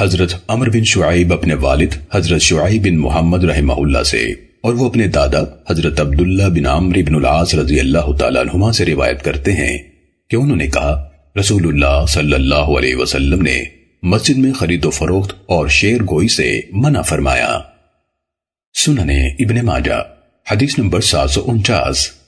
حضرت عمر بن شعیب اپنے والد حضرت شعیب بن محمد رحمہ اللہ سے اور وہ اپنے دادا حضرت عبداللہ بن عمر بن العاص رضی اللہ تعالیٰ عنہما سے روایت کرتے ہیں کہ انہوں نے کہا، رسول اللہ صلی اللہ علیہ وسلم نے مسجد میں خرید و فروخت اور شیر گوئی سے منع فرمایا۔ سننے ابن ماجہ، حدیث نمبر سات سو انچاس۔